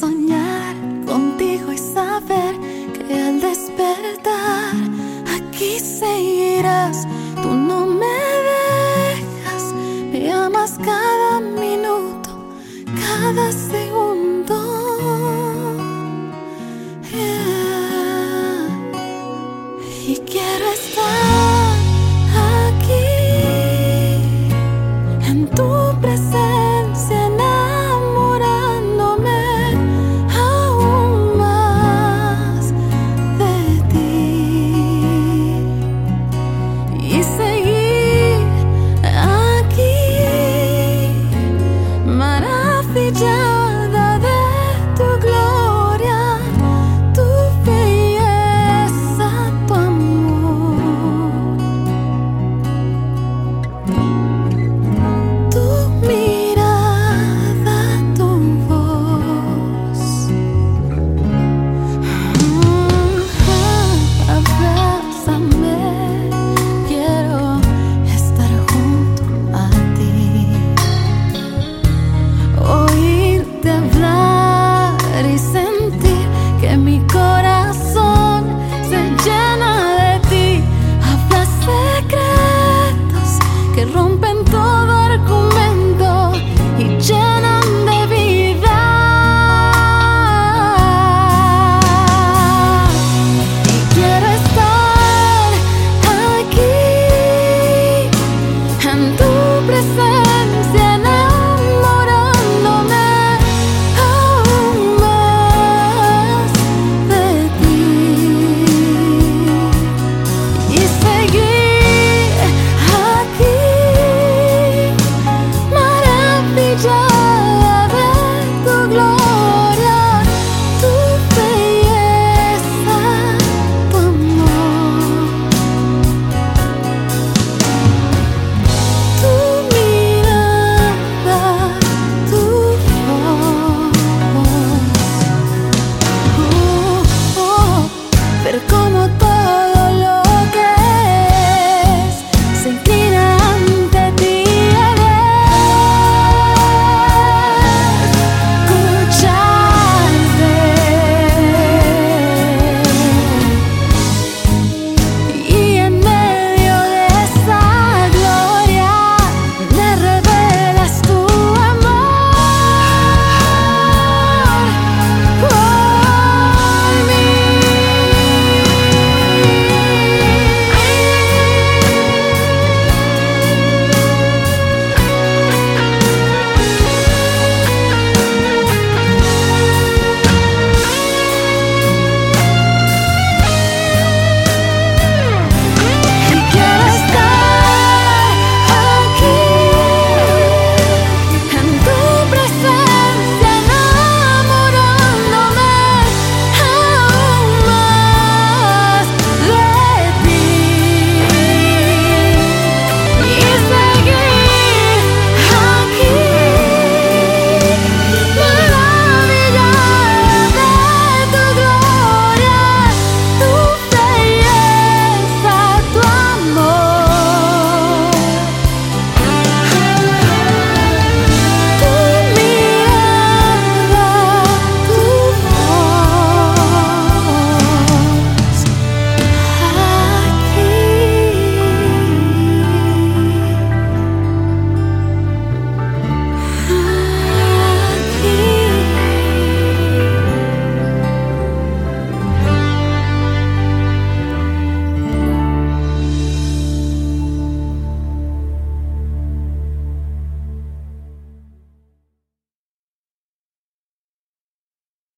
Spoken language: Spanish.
soñar contigo y saber que al despertar aquí seguirás. Tú no me dejas, me amas cada minuto, cada segundo. Y quiero estar aquí en tu presencia.